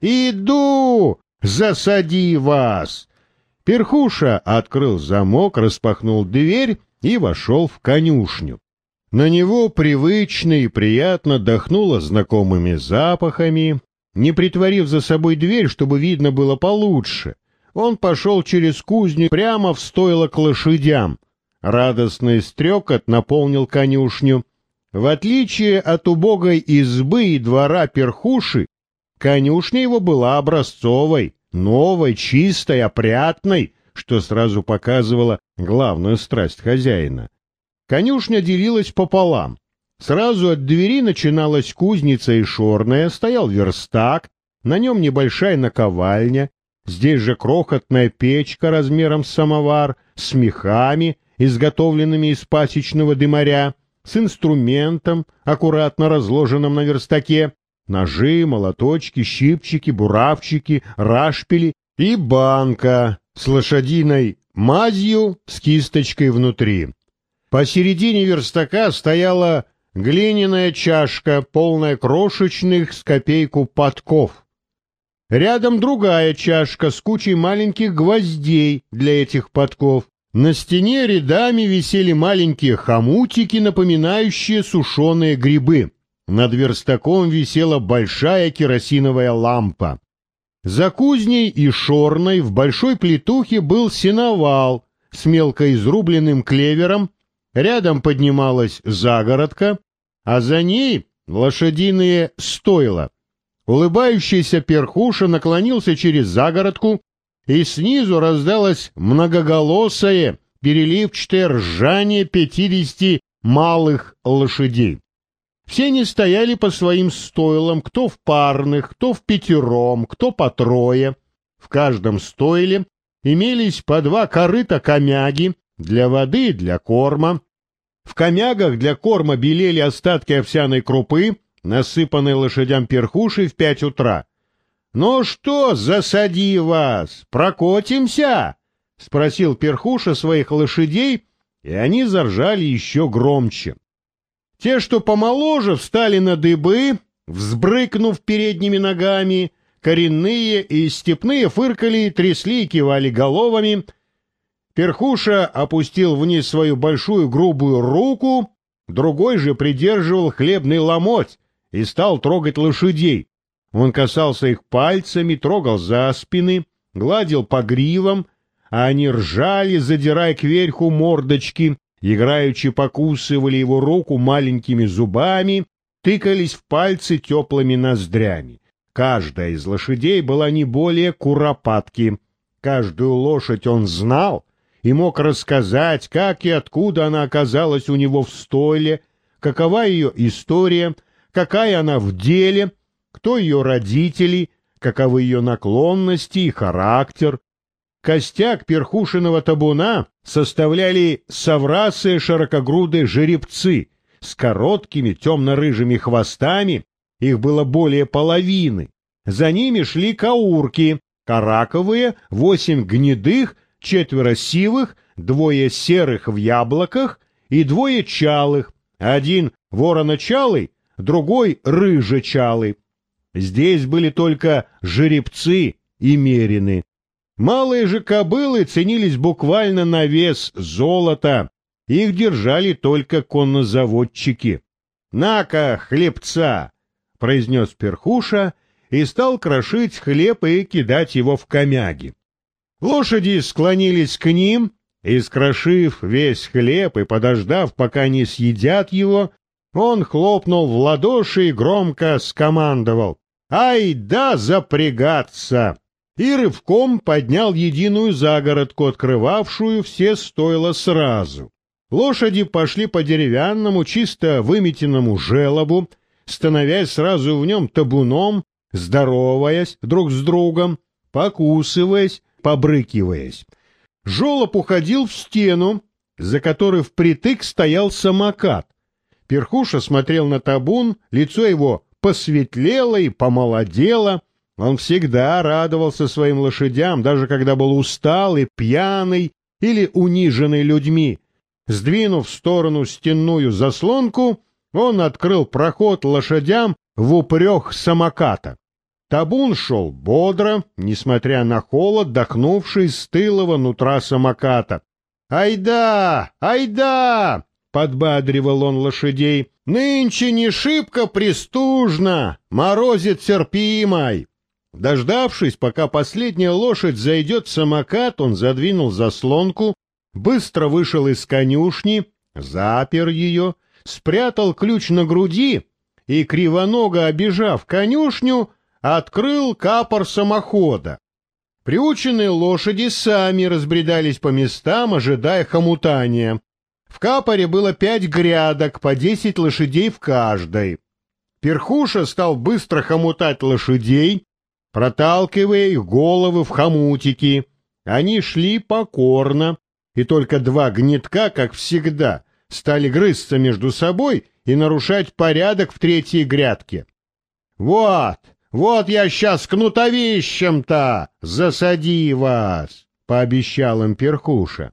«Иду! Засади вас!» Перхуша открыл замок, распахнул дверь и вошел в конюшню. На него привычно и приятно дохнуло знакомыми запахами. Не притворив за собой дверь, чтобы видно было получше, он пошел через кузню прямо в стойло к лошадям. Радостный стрекот наполнил конюшню. В отличие от убогой избы и двора перхуши, конюшня его была образцовой, новой, чистой, опрятной, что сразу показывало главную страсть хозяина. Конюшня делилась пополам. Сразу от двери начиналась кузница и шорная, стоял верстак, на нем небольшая наковальня, здесь же крохотная печка размером с самовар, с мехами, изготовленными из пасечного дымаря, с инструментом, аккуратно разложенным на верстаке, ножи, молоточки, щипчики, буравчики, рашпили и банка с лошадиной мазью с кисточкой внутри. Посередине верстака стояла глиняная чашка, полная крошечных с копейку подков. Рядом другая чашка с кучей маленьких гвоздей для этих подков. На стене рядами висели маленькие хомутики, напоминающие сушеные грибы. Над верстаком висела большая керосиновая лампа. За кузней и шорной в большой плитухе был сеновал с мелко изрубленным клевером, рядом поднималась загородка, а за ней лошадиные стойла. Улыбающийся перхуша наклонился через загородку и снизу раздалось многоголосое, переливчатое ржание пятидесяти малых лошадей. Все они стояли по своим стойлам, кто в парных, кто в пятером, кто по трое. В каждом стойле имелись по два корыта комяги для воды и для корма. В комягах для корма белели остатки овсяной крупы, насыпанной лошадям перхушей в пять утра. «Ну что, засади вас, прокотимся?» — спросил Перхуша своих лошадей, и они заржали еще громче. Те, что помоложе, встали на дыбы, взбрыкнув передними ногами, коренные и степные фыркали, трясли и кивали головами. Перхуша опустил вниз свою большую грубую руку, другой же придерживал хлебный ломоть и стал трогать лошадей. Он касался их пальцами, трогал за спины, гладил по гривам, а они ржали, задирая кверху мордочки, играючи покусывали его руку маленькими зубами, тыкались в пальцы теплыми ноздрями. Каждая из лошадей была не более куропатки. Каждую лошадь он знал и мог рассказать, как и откуда она оказалась у него в стойле, какова ее история, какая она в деле — кто ее родители, каковы ее наклонности и характер. Костяк перхушиного табуна составляли соврасые широкогрудые жеребцы с короткими темно-рыжими хвостами, их было более половины. За ними шли каурки, караковые, восемь гнедых, четверо сивых, двое серых в яблоках и двое чалых, один вороночалый, другой рыжечалый. Здесь были только жеребцы и мерины. Малые же кобылы ценились буквально на вес золота. Их держали только коннозаводчики. «На-ка, хлебца!» — произнес перхуша и стал крошить хлеб и кидать его в комяги. Лошади склонились к ним, и, скрошив весь хлеб и подождав, пока они съедят его, он хлопнул в ладоши и громко скомандовал. Ай да запрягаться! И рывком поднял единую загородку, открывавшую все стойла сразу. Лошади пошли по деревянному, чисто выметенному желобу, становясь сразу в нем табуном, здороваясь друг с другом, покусываясь, побрыкиваясь. Жолоб уходил в стену, за которой впритык стоял самокат. Перхуша смотрел на табун, лицо его посветлело и помолодело. Он всегда радовался своим лошадям, даже когда был усталый, пьяный или униженный людьми. Сдвинув в сторону стенную заслонку, он открыл проход лошадям в упрех самоката. Табун шел бодро, несмотря на холод, дохнувший с тылого нутра самоката. «Айда! Айда!» — подбадривал он лошадей. «Нынче не шибко пристужно, морозит терпимой!» Дождавшись, пока последняя лошадь зайдет в самокат, он задвинул заслонку, быстро вышел из конюшни, запер ее, спрятал ключ на груди и, кривоного обижав конюшню, открыл капор самохода. Приученные лошади сами разбредались по местам, ожидая хомутания. В капоре было пять грядок, по десять лошадей в каждой. Перхуша стал быстро хомутать лошадей, проталкивая их головы в хомутики. Они шли покорно, и только два гнетка, как всегда, стали грызться между собой и нарушать порядок в третьей грядке. «Вот, вот я сейчас кнутовищем-то засади вас!» — пообещал им перхуша.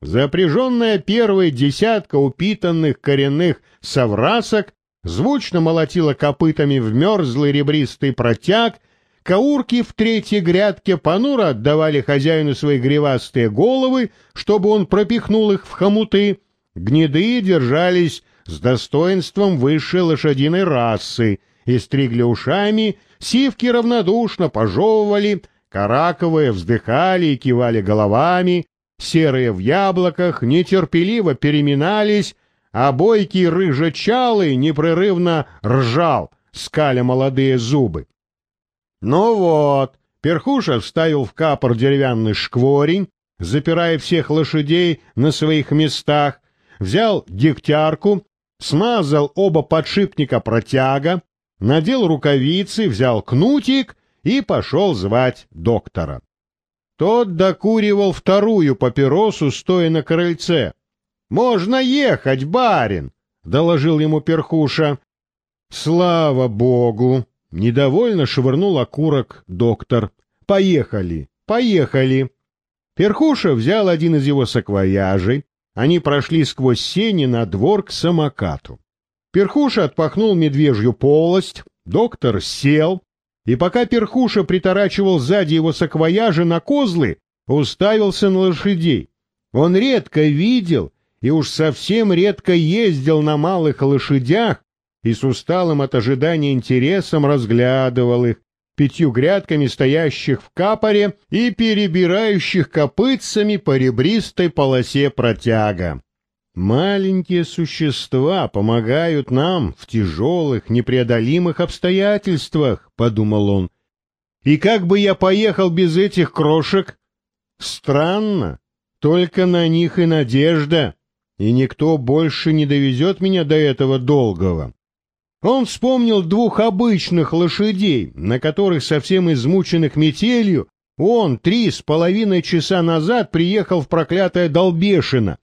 Запряженная первой десятка упитанных коренных соврасок звучно молотила копытами в мерзлый ребристый протяг, каурки в третьей грядке понуро отдавали хозяину свои гривастые головы, чтобы он пропихнул их в хомуты, гнеды держались с достоинством высшей лошадиной расы и стригли ушами, сивки равнодушно пожевывали, караковые вздыхали и кивали головами, серые в яблоках нетерпеливо переминались, а бойкий рыжечалый непрерывно ржал, скаля молодые зубы. Ну вот, Перхуша вставил в капор деревянный шкворень, запирая всех лошадей на своих местах, взял дегтярку, смазал оба подшипника протяга, надел рукавицы, взял кнутик и пошел звать доктора. Тот докуривал вторую папиросу, стоя на крыльце. — Можно ехать, барин! — доложил ему перхуша. — Слава богу! — недовольно швырнул окурок доктор. — Поехали, поехали! Перхуша взял один из его саквояжей, они прошли сквозь сени на двор к самокату. Перхуша отпахнул медвежью полость, доктор сел, и пока Перхуша приторачивал сзади его саквояжи на козлы, уставился на лошадей. Он редко видел и уж совсем редко ездил на малых лошадях и с усталым от ожидания интересом разглядывал их, пятью грядками стоящих в капоре и перебирающих копытцами по ребристой полосе протяга. Маленькие существа помогают нам в тяжелых, непреодолимых обстоятельствах, — подумал он. И как бы я поехал без этих крошек? Странно, только на них и надежда, и никто больше не довезет меня до этого долгого. Он вспомнил двух обычных лошадей, на которых, совсем измученных метелью, он три с половиной часа назад приехал в проклятое Долбешино,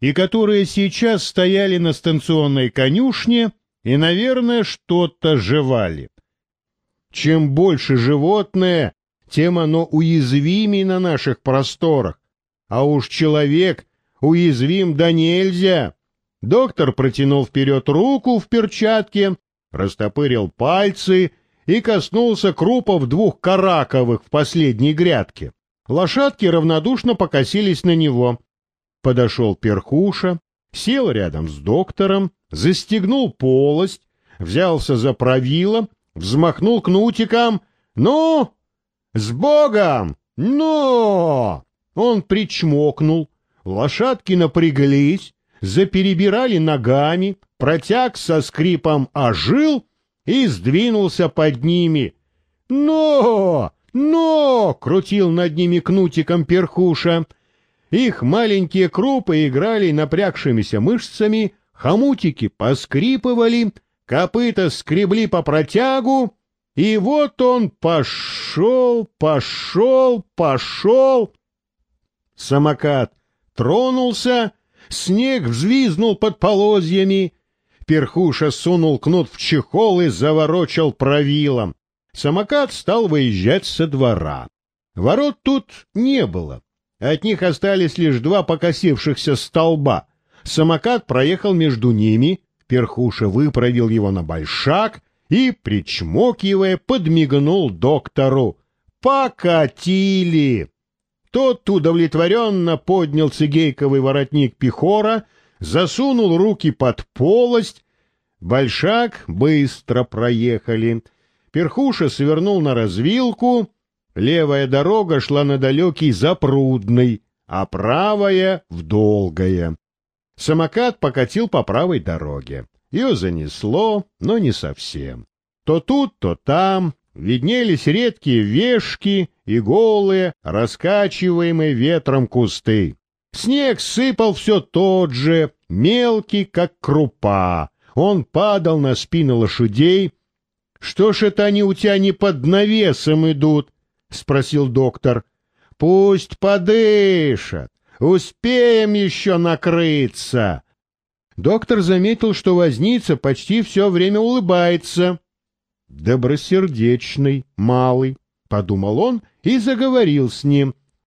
и которые сейчас стояли на станционной конюшне и, наверное, что-то жевали. Чем больше животное, тем оно уязвимее на наших просторах, а уж человек уязвим да нельзя. Доктор протянул вперед руку в перчатке, растопырил пальцы и коснулся крупов двух караковых в последней грядке. Лошадки равнодушно покосились на него. Подошел перхуша, сел рядом с доктором, застегнул полость, взялся за правило, взмахнул кнутиком. «Ну, с Богом! Ну!» Он причмокнул, лошадки напряглись, заперебирали ногами, протяг со скрипом ожил и сдвинулся под ними. «Но! Но!» — крутил над ними кнутиком перхуша. Их маленькие крупы играли напрягшимися мышцами, хомутики поскрипывали, копыта скребли по протягу, и вот он пошел, пошел, пошел. Самокат тронулся, снег взвизнул под полозьями, Перхуша сунул кнут в чехол и заворочал правилом. Самокат стал выезжать со двора. Ворот тут не было. От них остались лишь два покосившихся столба. Самокат проехал между ними, Перхуша выправил его на большак и, причмокивая, подмигнул доктору. «Покатили!» Тот удовлетворенно поднял цигейковый воротник пехора, засунул руки под полость. Большак быстро проехали. Перхуша свернул на развилку. Левая дорога шла на далекий Запрудный, а правая — в Долгое. Самокат покатил по правой дороге. Ее занесло, но не совсем. То тут, то там виднелись редкие вешки и голые, раскачиваемые ветром кусты. Снег сыпал все тот же, мелкий, как крупа. Он падал на спины лошадей. — Что ж это они у тебя не под навесом идут? — спросил доктор. — Пусть подышат. Успеем еще накрыться. Доктор заметил, что возница почти все время улыбается. Добросердечный, малый, — подумал он и заговорил с ним.